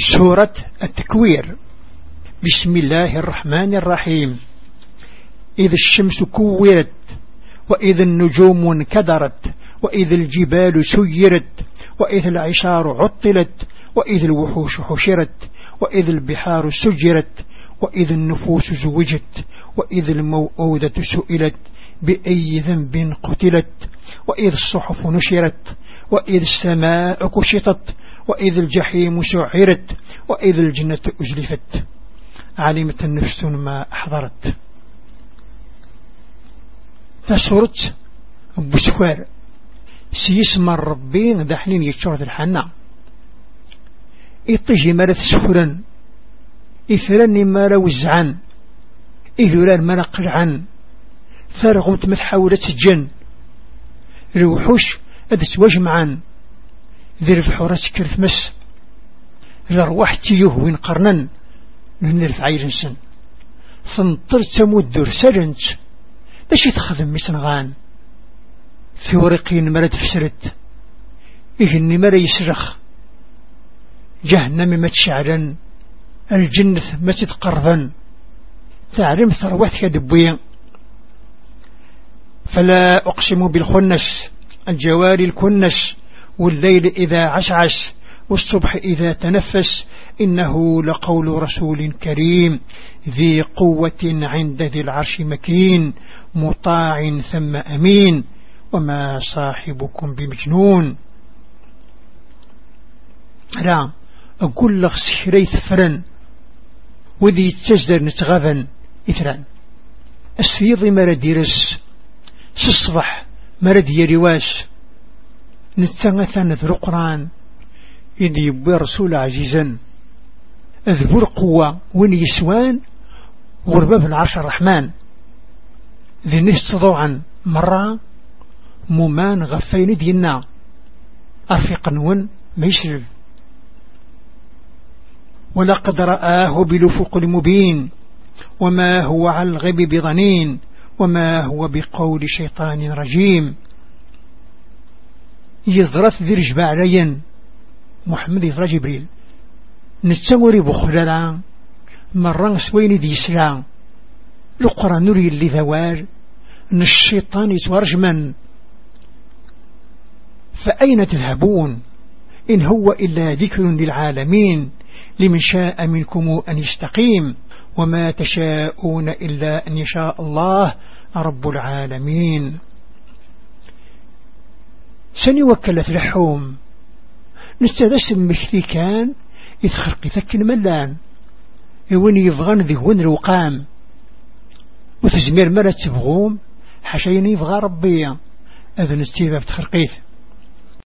سورة التكوير. بسم الله الرحمن الرحيم. إذا الشمس كورت وإذا النجوم انكدرت وإذا الجبال سيرت وإذا العشار عطلت وإذا الوحوش حشرت وإذا البحار سجرت وإذا النفوس زوجت وإذا الموءودة سئلت بأي ذنب قتلت وإذا الصحف نشرت وإذا السماء كشطت وإذا الجحيم سعرت وإذا الجنة أزلفت علمت النفس ما أحضرت تسرت بسكوار سيسمى الربين دحنين يتشرد الحنة إطيجي مالت سفرا إثراني مالا وزعان إذولان مالا قلعان فارغ متمتحاولة الجن الوحوش أدت وجمعان ذي البحورة سكرت مس الأرواح تيوه وين قرنن. من الفعيل نسن فانطر تمود دور سلنت باش يتخذم مسنغان في ورقين مرد فسرت إهني مرا يسرخ جهنم ما تشعلن الجنة ما تتقربن. تعلم ثروتك دبويا فلا أقسم بالخنس. الجوار الكنس. والليل إذا عشعش والصبح إذا تنفس إنه لقول رسول كريم ذي قوة عند ذي العرش مكين مطاع ثم أمين وما صاحبكم بمجنون. لا أقول لك سحري ثفرا وذي يتجدر نتغذن إثران السيض مرد يرس سصبح مرد يرواس نتغثن ذو القرآن. إذ يبوي رسول عزيزا أذبر قوة وين يسوان غربة العرش الرحمن. ذي ضوعا مرة ممان غفين دينا. أرفق نون ما يشرب. ولقد رآه بلفق المبين وما هو على الغيب بظنين وما هو بقول شيطان رجيم. يزرث ذي رجبع لين محمد يزرى جبريل. نتسوري بخلالا. مرة سوين دي سلام لقرى نري اللي ذوال ان الشيطان يتورجمن فأين تذهبون؟ إن هو إلا ذكر للعالمين. لمن شاء منكم أن يستقيم. وما تشاءون إلا أن يشاء الله رب العالمين. سني وكلت لحوم؟ نستدس المكتي كان يتخرق ذك الملان يوين يبغان ذي هون الوقام. وتزمير مرة تبغوم حشين يبغى ربي. أذن استيباب تخرقيث.